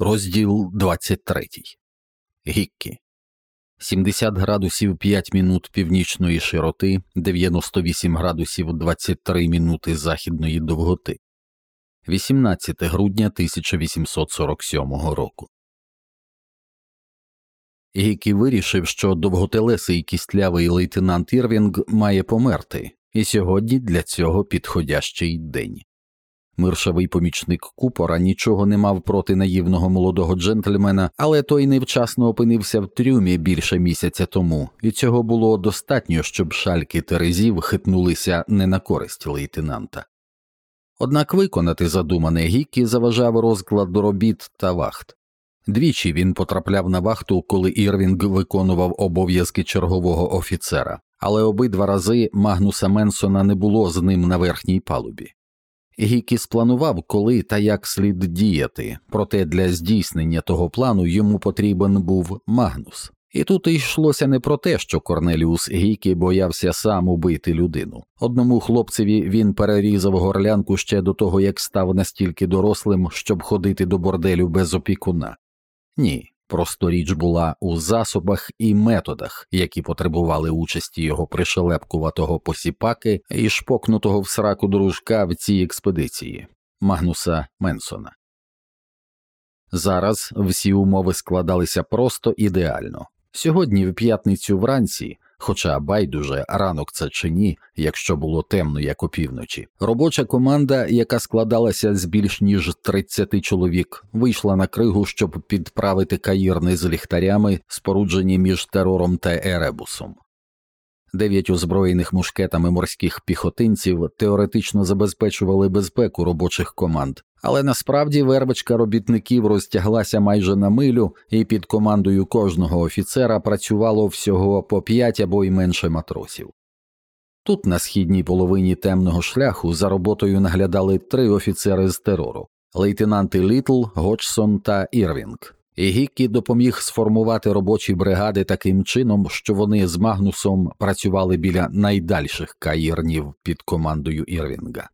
Розділ 23. Гіккі 70 градусів 5 мінут північної широти, 98 градусів 23 мінути західної довготи, 18 грудня 1847 року. Гікі вирішив, що довготелесий кістлявий лейтенант Ірвінг має померти, і сьогодні для цього підходящий день. Миршавий помічник купора нічого не мав проти наївного молодого джентльмена, але той невчасно опинився в трюмі більше місяця тому, і цього було достатньо, щоб шальки терезів хитнулися не на користь лейтенанта. Однак виконати задумане Гікі заважав розклад робіт та вахт. Двічі він потрапляв на вахту, коли Ірвінг виконував обов'язки чергового офіцера, але обидва рази Магнуса Менсона не було з ним на верхній палубі. Гікі спланував, коли та як слід діяти, проте для здійснення того плану йому потрібен був Магнус. І тут йшлося не про те, що Корнеліус Гікі боявся сам убити людину. Одному хлопцеві він перерізав горлянку ще до того, як став настільки дорослим, щоб ходити до борделю без опікуна. Ні, просто річ була у засобах і методах, які потребували участі його пришелепкуватого посіпаки і шпокнутого в сраку дружка в цій експедиції Магнуса Менсона. Зараз всі умови складалися просто ідеально. Сьогодні, в п'ятницю вранці, хоча байдуже ранок це чи ні, якщо було темно, як опівночі, робоча команда, яка складалася з більш ніж 30 чоловік, вийшла на кригу, щоб підправити каїрни з ліхтарями, споруджені між терором та еребусом. Дев'ять озброєних мушкетами морських піхотинців теоретично забезпечували безпеку робочих команд, але насправді вербочка робітників розтяглася майже на милю, і під командою кожного офіцера працювало всього по п'ять або й менше матросів. Тут, на східній половині темного шляху, за роботою наглядали три офіцери з терору лейтенанти Літл, Годжсон та Ірвінг. І Гіккі допоміг сформувати робочі бригади таким чином, що вони з Магнусом працювали біля найдальших каїрнів під командою Ірвінга.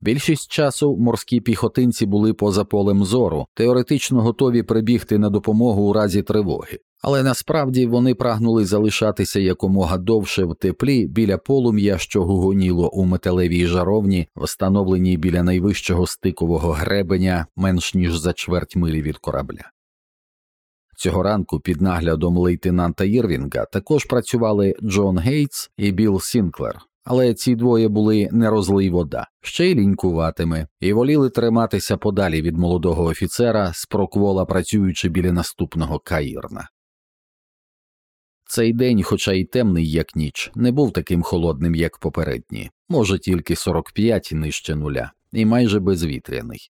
Більшість часу морські піхотинці були поза полем зору, теоретично готові прибігти на допомогу у разі тривоги, але насправді вони прагнули залишатися якомога довше в теплі біля полум'я, що гугоніло у металевій жаровні, встановленій біля найвищого стикового гребеня менш ніж за чверть милі від корабля. Цього ранку під наглядом лейтенанта Ірвінга також працювали Джон Гейтс і Білл Сінклер, але ці двоє були не розлий вода, ще й лінькуватими, і воліли триматися подалі від молодого офіцера, з проквола працюючи біля наступного каїрна. Цей день, хоча й темний, як ніч, не був таким холодним, як попередні, може тільки 45 нижче нуля, і майже безвітряний.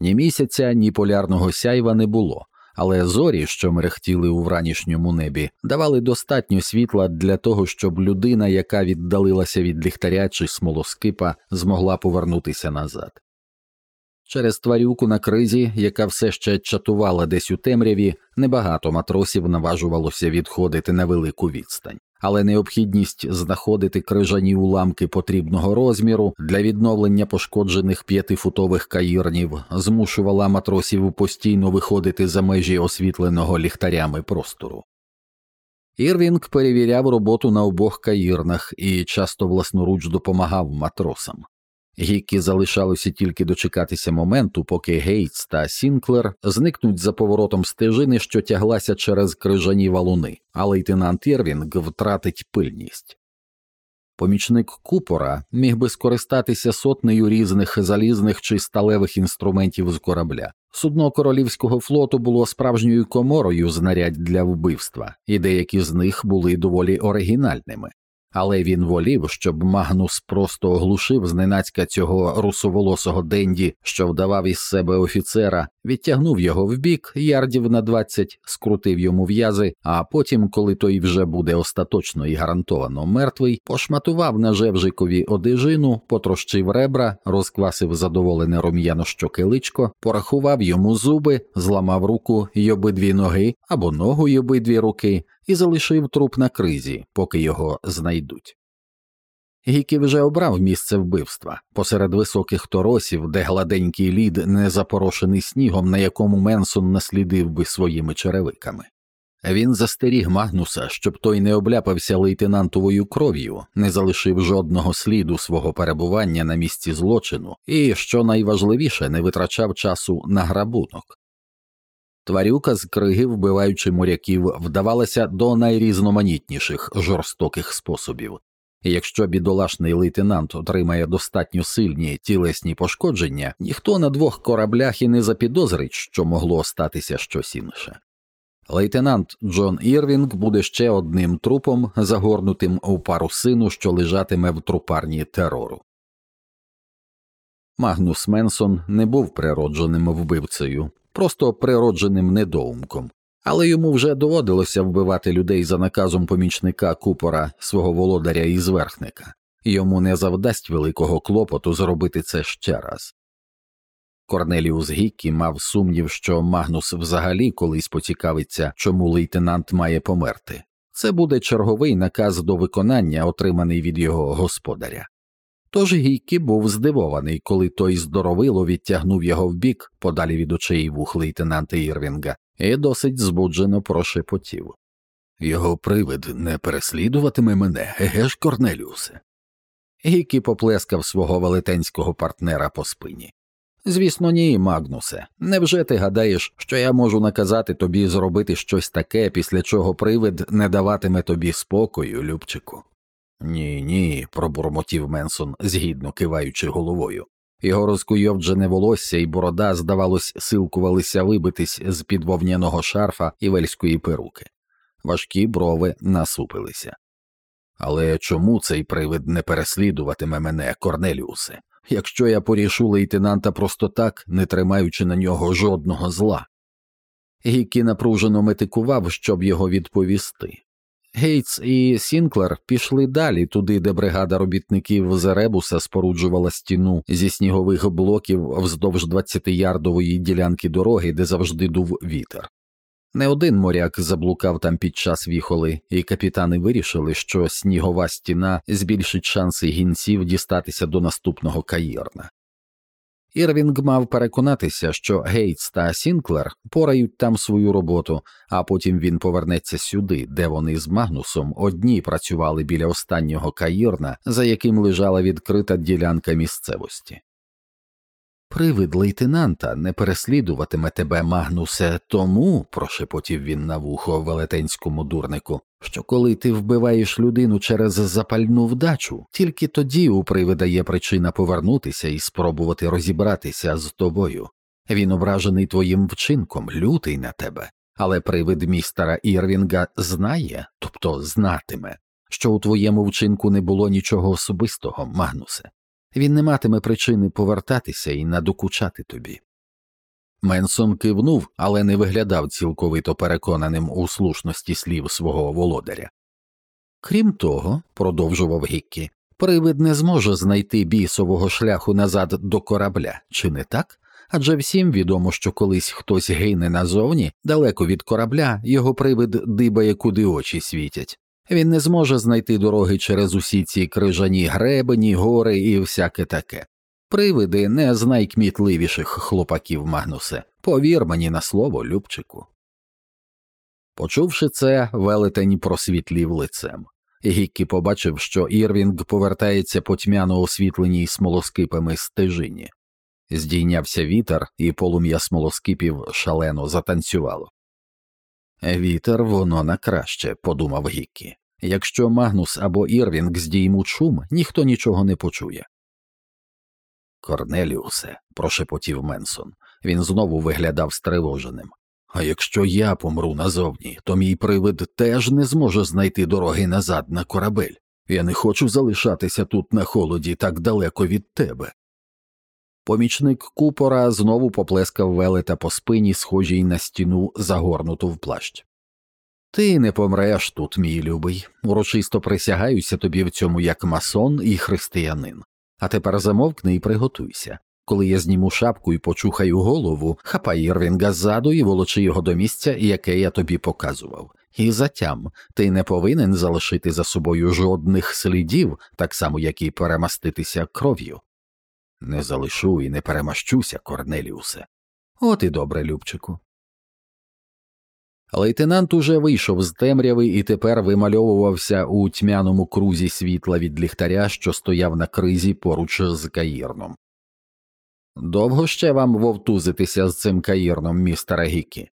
Ні місяця, ні полярного сяйва не було, але зорі, що мерехтіли у вранішньому небі, давали достатньо світла для того, щоб людина, яка віддалилася від ліхтаря чи смолоскипа, змогла повернутися назад. Через тварюку на кризі, яка все ще чатувала десь у темряві, небагато матросів наважувалося відходити на велику відстань, але необхідність знаходити крижані уламки потрібного розміру для відновлення пошкоджених п'ятифутових каїрнів змушувала матросів постійно виходити за межі освітленого ліхтарями простору. Ірвінг перевіряв роботу на обох каїрнах і часто власноруч допомагав матросам. Гіккі залишалося тільки дочекатися моменту, поки Гейтс та Сінклер зникнуть за поворотом стежини, що тяглася через крижані валуни, а лейтенант Ірвінг втратить пильність. Помічник купора міг би скористатися сотнею різних залізних чи сталевих інструментів з корабля. Судно королівського флоту було справжньою коморою знарядь для вбивства, і деякі з них були доволі оригінальними але він волів, щоб Магнус просто оглушив зненацька цього русоволосого денді, що вдавав із себе офіцера, відтягнув його вбік, ярдів на двадцять, скрутив йому в'язи, а потім, коли той вже буде остаточно і гарантовано мертвий, пошматував на жевжикові одежину, потрощив ребра, розквасив задоволене рум'яно щокеличко, порахував йому зуби, зламав руку й обидві ноги або ногу й обидві руки і залишив труп на кризі, поки його знайдуть. Гікі вже обрав місце вбивства посеред високих торосів, де гладенький лід не запорошений снігом, на якому Менсон наслідив би своїми черевиками. Він застеріг Магнуса, щоб той не обляпався лейтенантовою кров'ю, не залишив жодного сліду свого перебування на місці злочину і, що найважливіше, не витрачав часу на грабунок. Тварюка з криги, вбиваючи моряків, вдавалася до найрізноманітніших жорстоких способів. І якщо бідолашний лейтенант отримає достатньо сильні тілесні пошкодження, ніхто на двох кораблях і не запідозрить, що могло статися щось інше. Лейтенант Джон Ірвінг буде ще одним трупом, загорнутим у парусину, що лежатиме в трупарні терору. Магнус Менсон не був природженим вбивцею, просто природженим недоумком, але йому вже доводилося вбивати людей за наказом помічника купора свого володаря і зверхника, йому не завдасть великого клопоту зробити це ще раз. Корнеліус Гіккі мав сумнів, що Магнус взагалі колись поцікавиться, чому лейтенант має померти. Це буде черговий наказ до виконання, отриманий від його господаря. Тож Гіккі був здивований, коли той здоровило відтягнув його вбік, подалі від очей вух лейтенанта Ірвінга, і досить збуджено прошепотів. Його привид не переслідуватиме мене, еге ж, Корнеліусе. Гіккі поплескав свого велетенського партнера по спині. Звісно, ні, Магнусе. Невже ти гадаєш, що я можу наказати тобі зробити щось таке, після чого привид не даватиме тобі спокою, Любчику? Ні, ні, пробурмотів Менсон, згідно киваючи головою. Його розкуйовджене волосся і борода, здавалось, силкувалися вибитись з під вовняного шарфа і вельської перуки. Важкі брови насупилися. Але чому цей привид не переслідуватиме мене, Корнеліусе? якщо я порішу лейтенанта просто так, не тримаючи на нього жодного зла. Гікі напружено метикував, щоб його відповісти. Гейтс і Сінклер пішли далі туди, де бригада робітників Зеребуса споруджувала стіну зі снігових блоків вздовж 20-ярдової ділянки дороги, де завжди дув вітер. Не один моряк заблукав там під час віхоли, і капітани вирішили, що снігова стіна збільшить шанси гінців дістатися до наступного каїрна. Ірвінг мав переконатися, що Гейтс та Сінклер порають там свою роботу, а потім він повернеться сюди, де вони з Магнусом одні працювали біля останнього каїрна, за яким лежала відкрита ділянка місцевості. Привид лейтенанта не переслідуватиме тебе, Магнусе, тому, прошепотів він на вухо велетенському дурнику, що коли ти вбиваєш людину через запальну вдачу, тільки тоді у привида є причина повернутися і спробувати розібратися з тобою. Він ображений твоїм вчинком, лютий на тебе, але привид містера Ірвінга знає, тобто знатиме, що у твоєму вчинку не було нічого особистого, Магнусе він не матиме причини повертатися і надокучати тобі. Менсон кивнув, але не виглядав цілковито переконаним у слушності слів свого володаря. Крім того, продовжував Гіккі, привид не зможе знайти бісового шляху назад до корабля, чи не так? Адже всім відомо, що колись хтось гине назовні, далеко від корабля, його привид дибає, куди очі світять. Він не зможе знайти дороги через усі ці крижані гребені, гори і всяке таке. Привиди не з найкмітливіших хлопаків Магнусе, повір мені на слово, Любчику. Почувши це, велетень просвітлів лицем. Гіккі побачив, що Ірвінг повертається по тьмяно освітленій смолоскипами стежині. Здійнявся вітер, і полум'я смолоскипів шалено затанцювало. Вітер воно на краще, подумав Гіккі. Якщо Магнус або Ірвінг здіймуть шум, ніхто нічого не почує. Корнеліусе, прошепотів Менсон. Він знову виглядав стривоженим. А якщо я помру назовні, то мій привид теж не зможе знайти дороги назад на корабель. Я не хочу залишатися тут на холоді так далеко від тебе. Помічник купора знову поплескав велета по спині, схожій на стіну, загорнуту в плащ. Ти не помреш тут, мій любий, урочисто присягаюся тобі в цьому як масон і християнин. А тепер замовкни і приготуйся. Коли я зніму шапку і почухаю голову, хапай Ірвінга ззаду і волочи його до місця, яке я тобі показував. І затям ти не повинен залишити за собою жодних слідів, так само як і перемаститися кров'ю. Не залишу і не перемащуся, Корнеліусе. От і добре, Любчику. Лейтенант уже вийшов з темряви і тепер вимальовувався у тьмяному крузі світла від ліхтаря, що стояв на кризі поруч з каїрном. Довго ще вам вовтузитися з цим каїрном, містера Гікі?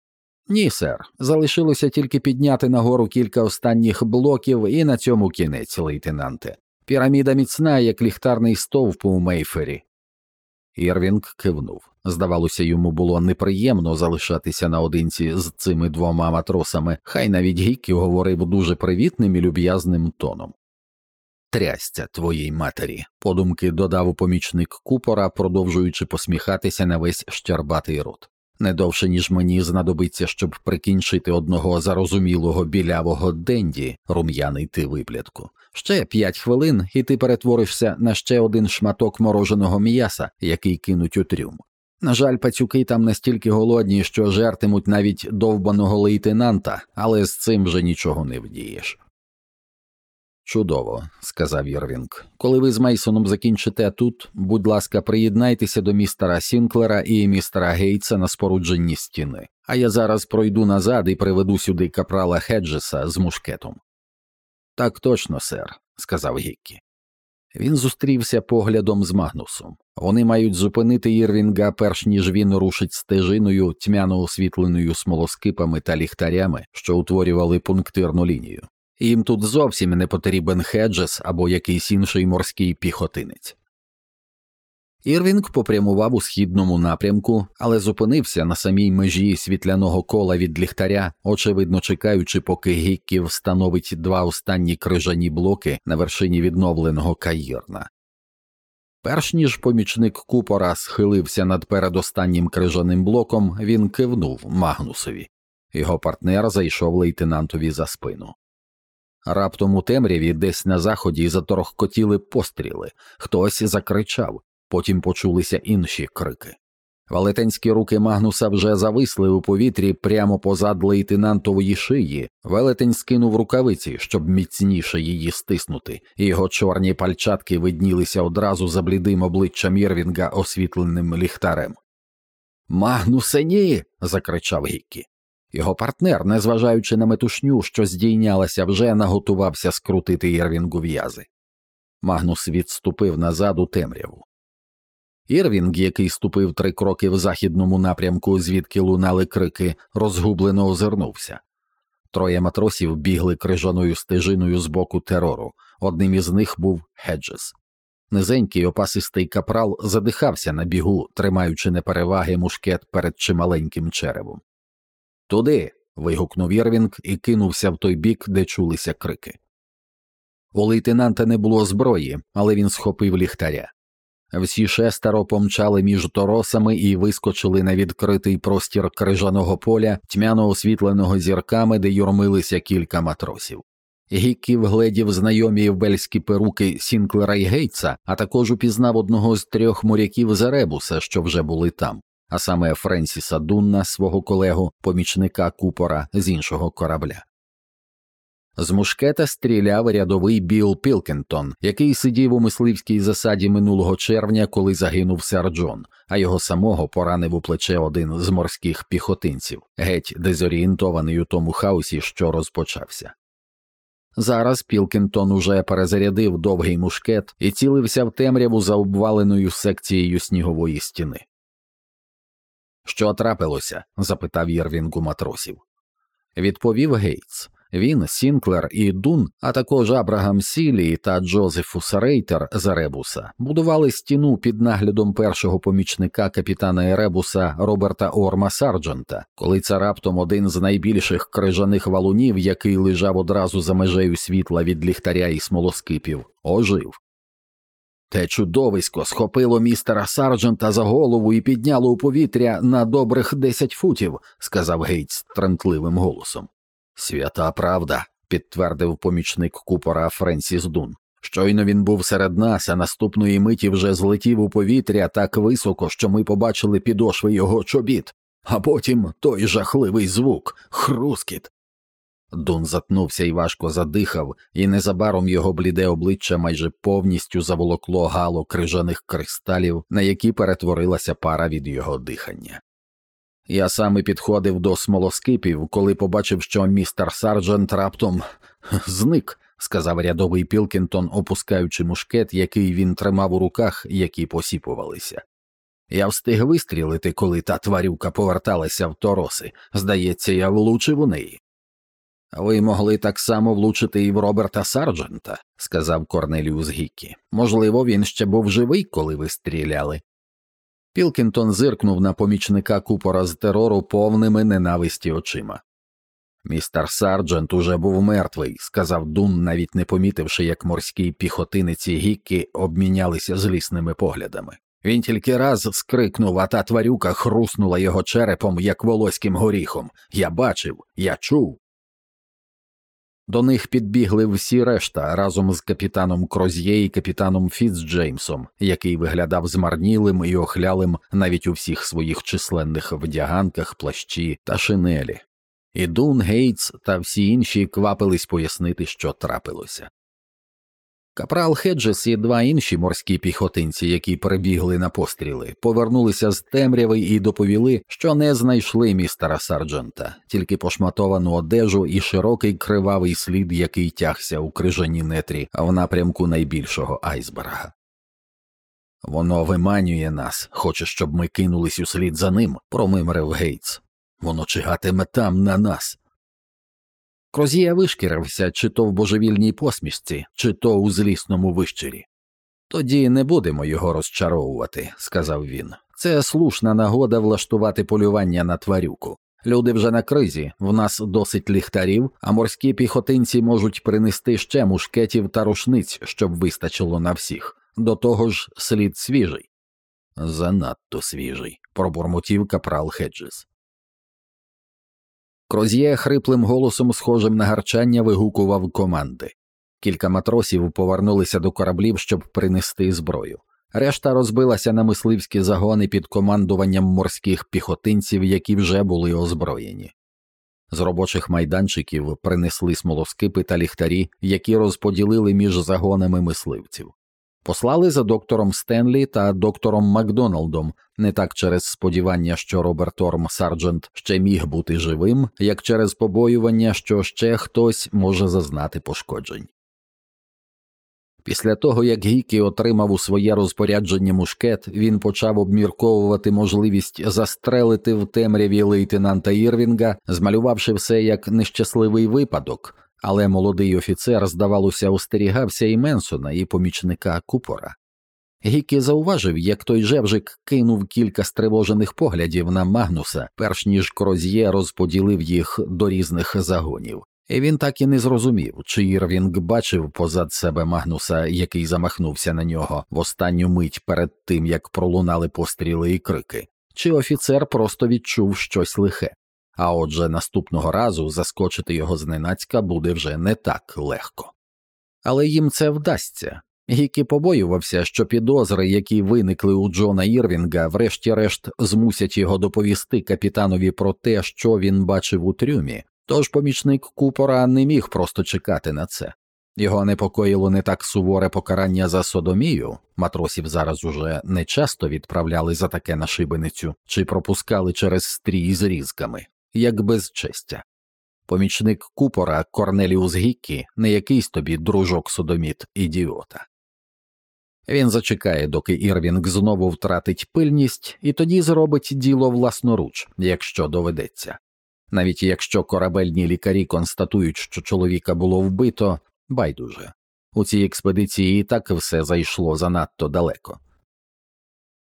Ні, сер. Залишилося тільки підняти нагору кілька останніх блоків, і на цьому кінець, лейтенанте. Піраміда міцна, як ліхтарний стовп у Мейфері. Ірвінг кивнув. Здавалося, йому було неприємно залишатися наодинці з цими двома матросами, хай навіть Гіккі говорив дуже привітним і люб'язним тоном. Трястя твоїй матері, подумки додав помічник купора, продовжуючи посміхатися на весь щербатий рот. Не довше, ніж мені знадобиться, щоб прикінчити одного зарозумілого білявого денді, рум'яний ти виплятку. Ще п'ять хвилин, і ти перетворишся на ще один шматок мороженого м'яса, який кинуть у трюм. На жаль, пацюки там настільки голодні, що жертимуть навіть довбаного лейтенанта, але з цим вже нічого не вдієш. Чудово, сказав Єрвінг. Коли ви з Мейсоном закінчите тут, будь ласка, приєднайтеся до містера Сінклера і містера Гейтса на спорудженні стіни, а я зараз пройду назад і приведу сюди капрала Хеджеса з мушкетом. Так точно, сер, сказав Гіккі. Він зустрівся поглядом з Магнусом. Вони мають зупинити Ірвінга, перш ніж він рушить стежиною, тьмяно освітленою смолоскипами та ліхтарями, що утворювали пунктирну лінію. Їм тут зовсім не потрібен Хеджес або якийсь інший морський піхотинець. Ірвінг попрямував у східному напрямку, але зупинився на самій межі світляного кола від ліхтаря, очевидно чекаючи, поки Гіккі встановить два останні крижані блоки на вершині відновленого каїрна. Перш ніж помічник купора схилився над передостаннім крижаним блоком, він кивнув Магнусові. Його партнер зайшов лейтенантові за спину. Раптом у темряві десь на заході заторохкотіли постріли, хтось закричав, потім почулися інші крики. Велетенські руки Магнуса вже зависли у повітрі прямо позад лейтенантової шиї. Велетень скинув рукавиці, щоб міцніше її стиснути, і його чорні пальчатки виднілися одразу за блідим обличчям Єрвінга освітленим ліхтарем. Магнусе, ні. закричав Гіккі. Його партнер, незважаючи на метушню, що здійнялася, вже наготувався скрутити Єрвінгу в'язи. Магнус відступив назад у темряву. Ірвінг, який ступив три кроки в західному напрямку, звідки лунали крики, розгублено озирнувся. Троє матросів бігли крижаною стежиною з боку терору. Одним із них був Хеджес. Низенький опасистий капрал задихався на бігу, тримаючи непереваги мушкет перед чималеньким черевом. Туди. вигукнув Єрвінг і кинувся в той бік, де чулися крики. У лейтенанта не було зброї, але він схопив ліхтаря. Всі шестеро помчали між торосами і вискочили на відкритий простір крижаного поля, тьмяно освітленого зірками, де юрмилися кілька матросів. Гіккі вгледів знайомі вбельські перуки Сінклера й Гейтса, а також упізнав одного з трьох моряків Заребуса, що вже були там а саме Френсіса Дунна, свого колегу, помічника купора з іншого корабля. З мушкета стріляв рядовий Біл Пілкентон, який сидів у мисливській засаді минулого червня, коли загинув сер Джон, а його самого поранив у плече один з морських піхотинців, геть дезорієнтований у тому хаосі, що розпочався. Зараз Пілкінгтон уже перезарядив довгий мушкет і цілився в темряву за обваленою секцією снігової стіни. Що трапилося? запитав Ірвінг у матросів. Відповів Гейтс. Він, Сінклер і Дун, а також Абрагам Сілі та Джозефус Рейтер з Еребуса будували стіну під наглядом першого помічника капітана Еребуса Роберта Орма Сарджента, коли це раптом один з найбільших крижаних валунів, який лежав одразу за межею світла від ліхтаря і смолоскипів, ожив. Те чудовисько схопило містера Сарджента за голову і підняло у повітря на добрих десять футів, сказав Гейтс тремтливим голосом. Свята правда, підтвердив помічник купора Френсіс Дун. Щойно він був серед нас, а наступної миті вже злетів у повітря так високо, що ми побачили підошви його чобіт, а потім той жахливий звук, хрускіт. Дун затнувся і важко задихав, і незабаром його бліде обличчя майже повністю заволокло гало крижаних кристалів, на які перетворилася пара від його дихання. Я саме підходив до смолоскипів, коли побачив, що містер Сарджент раптом зник, сказав рядовий Пілкінгтон, опускаючи мушкет, який він тримав у руках, які посіпувалися. Я встиг вистрілити, коли та тварюка поверталася в тороси. Здається, я влучив у неї. Ви могли так само влучити і в Роберта Сарджента, сказав Корнеліус Гіккі. Можливо, він ще був живий, коли ви стріляли. Пілкінгтон зиркнув на помічника купора з терору повними ненависті очима. Містер Сарджент уже був мертвий, сказав Дун, навіть не помітивши, як морський піхотинець і Гіккі обмінялися злісними поглядами. Він тільки раз скрикнув, а та тварюка хруснула його черепом, як волоським горіхом. Я бачив, я чув. До них підбігли всі решта разом з капітаном Кроз'є і капітаном Фіцджеймсом, який виглядав змарнілим і охлялим навіть у всіх своїх численних вдяганках, плащі та шинелі. І Дун Гейтс та всі інші квапились пояснити, що трапилося. Капрал Хеджес і два інші морські піхотинці, які прибігли на постріли, повернулися з темряви і доповіли, що не знайшли містера Сарджента, тільки пошматовану одежу і широкий кривавий слід, який тягся у крижаній нетрі в напрямку найбільшого айсберга. Воно виманює нас, хоче, щоб ми кинулись услід за ним, промимрив Гейтс. Воно чигатиме там на нас. Крозія вишкірився чи то в божевільній посмішці, чи то у злісному вищирі. Тоді не будемо його розчаровувати, сказав він. Це слушна нагода влаштувати полювання на тварюку. Люди вже на кризі, в нас досить ліхтарів, а морські піхотинці можуть принести ще мушкетів та рушниць, щоб вистачило на всіх. До того ж, слід свіжий. Занадто свіжий, пробурмотів капрал Хеджес. Кроз'є хриплим голосом, схожим на гарчання, вигукував команди. Кілька матросів повернулися до кораблів, щоб принести зброю. Решта розбилася на мисливські загони під командуванням морських піхотинців, які вже були озброєні. З робочих майданчиків принесли смолоскипи та ліхтарі, які розподілили між загонами мисливців. Послали за доктором Стенлі та доктором Макдоналдом, не так через сподівання, що Роберт Орм Сарджент ще міг бути живим, як через побоювання, що ще хтось може зазнати пошкоджень. Після того, як Гікі отримав у своє розпорядження мушкет, він почав обмірковувати можливість застрелити в темряві лейтенанта Ірвінга, змалювавши все як нещасливий випадок, але молодий офіцер, здавалося, остерігався і Менсона, і помічника купора. Гікі зауважив, як той жевжик кинув кілька стривожених поглядів на Магнуса, перш ніж Кроз'є розподілив їх до різних загонів, і він так і не зрозумів, чи Ірвінг бачив позад себе Магнуса, який замахнувся на нього в останню мить перед тим як пролунали постріли і крики, чи офіцер просто відчув щось лихе а отже наступного разу заскочити його зненацька буде вже не так легко. Але їм це вдасться. Гікі побоювався, що підозри, які виникли у Джона Ірвінга, врешті-решт змусять його доповісти капітанові про те, що він бачив у трюмі, тож помічник купора не міг просто чекати на це. Його непокоїло не так суворе покарання за содомію, матросів зараз уже не часто відправляли за таке на шибеницю чи пропускали через стрій з різками як безчестя. Помічник купора Корнеліус Гіккі не якийсь тобі дружок содоміт ідіота. Він зачекає, доки Ірвінг знову втратить пильність, і тоді зробить діло власноруч, якщо доведеться. Навіть якщо корабельні лікарі констатують, що чоловіка було вбито, байдуже у цій експедиції і так все зайшло занадто далеко.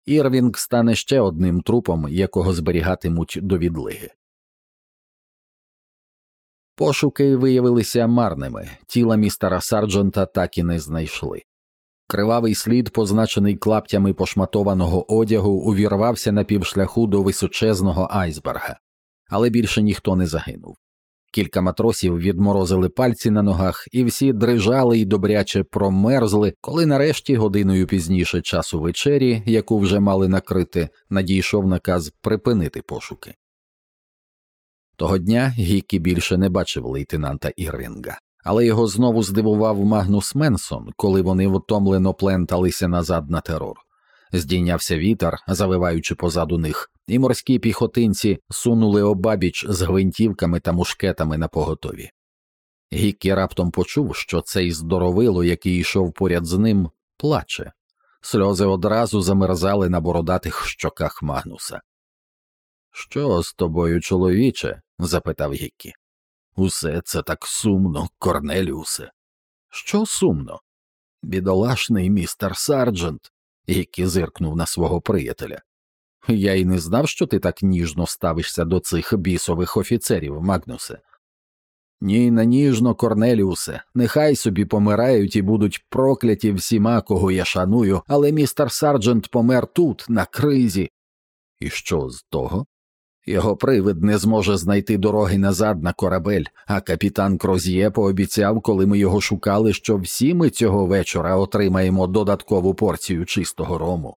Ірвінг стане ще одним трупом, якого зберігатимуть до відлиги. Пошуки виявилися марними, тіла містера Сарджента так і не знайшли. Кривавий слід, позначений клаптями пошматованого одягу, увірвався на півшляху до височезного айсберга, але більше ніхто не загинув. Кілька матросів відморозили пальці на ногах, і всі дрижали й добряче промерзли, коли нарешті годиною пізніше часу вечері, яку вже мали накрити, надійшов наказ припинити пошуки. Того дня Гіккі більше не бачив лейтенанта Іринга, але його знову здивував Магнус Менсон, коли вони втомлено пленталися назад на терор. Здійнявся вітер, завиваючи позаду них, і морські піхотинці сунули обабіч з гвинтівками та мушкетами на поготові. Гіккі раптом почув, що цей здоровило, який йшов поряд з ним, плаче. Сльози одразу замерзали на бородатих щоках Магнуса. Що з тобою, чоловіче? Запитав Гіккі. Усе це так сумно, Корнеліусе. Що сумно? Бідолашний містер Сарджент, Гіккі зиркнув на свого приятеля. Я й не знав, що ти так ніжно ставишся до цих бісових офіцерів, Магнусе. Ні, не ніжно, Корнеліусе, нехай собі помирають і будуть прокляті всіма, кого я шаную, але містер Сарджент помер тут, на кризі. І що з того? Його привид не зможе знайти дороги назад на корабель, а капітан Кроз'є пообіцяв, коли ми його шукали, що всі ми цього вечора отримаємо додаткову порцію чистого рому.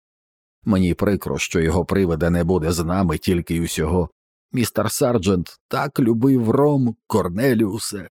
Мені прикро, що його привида не буде з нами тільки й усього. Містер Сарджент так любив ром, Корнеліусе.